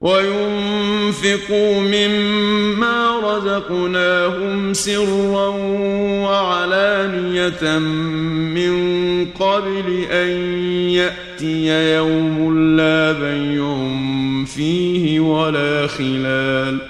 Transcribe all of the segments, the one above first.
وَيُنْفِقُوا مِمَّا رَزَقْنَاهُمْ سِرًّا وَعَلَانِيَةً مِنْ قَبْلِ أَنْ يَأْتِيَ يَوْمٌ لَا بَيْعٌ فِيهِ وَلَا خِلَالٌ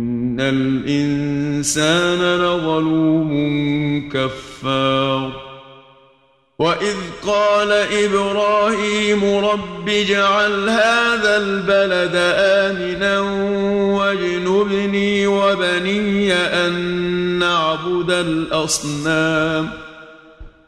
الإنسان لظلوم كفار وإذ قال إبراهيم رب جعل هذا البلد آمنا واجنبني وبني أن نعبد الأصنام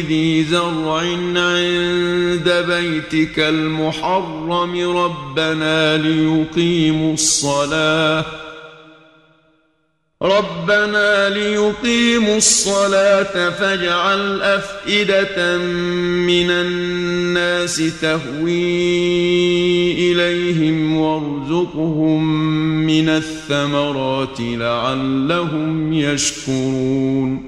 ذي زرع عند بيتك المحرم ربنا ليقيموا الصلاة. ربنا ليقيموا الصلاة فاجعل أفئدة من الناس تهوي إليهم وارزقهم من الثمرات لعلهم يشكرون.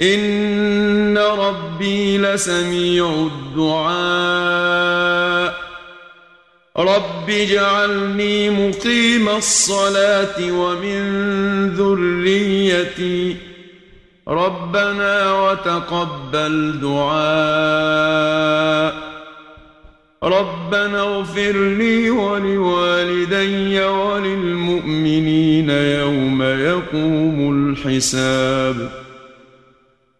ان ربی لسمیع الدعاء رب اجعلني مقيم الصلاة ومن ذريتي ربنا وتقبل دعاء ربنا اغفر لي ولوالدي وللمؤمنين يوم يقوم الحساب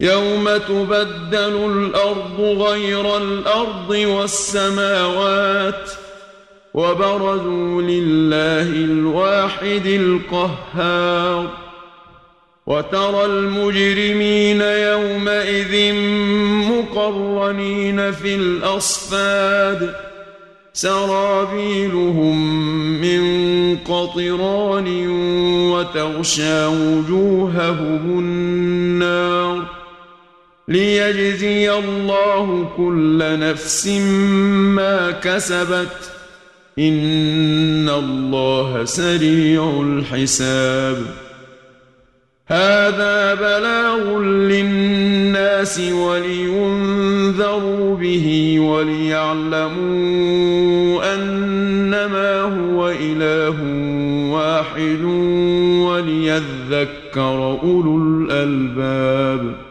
يوم تبدل الأرض غير الأرض والسماوات وبرزوا لله الواحد القهار وترى المجرمين يومئذ مقرنين في الأصفاد سرابيلهم من قطران وتغشى وجوههم النار ليجزي الله كل نفس ما كسبت ان الله سريع الحساب هذا بلاغ للناس ولينذروا به وليعلموا انما هو اله واحد وليذكر اولو الالباب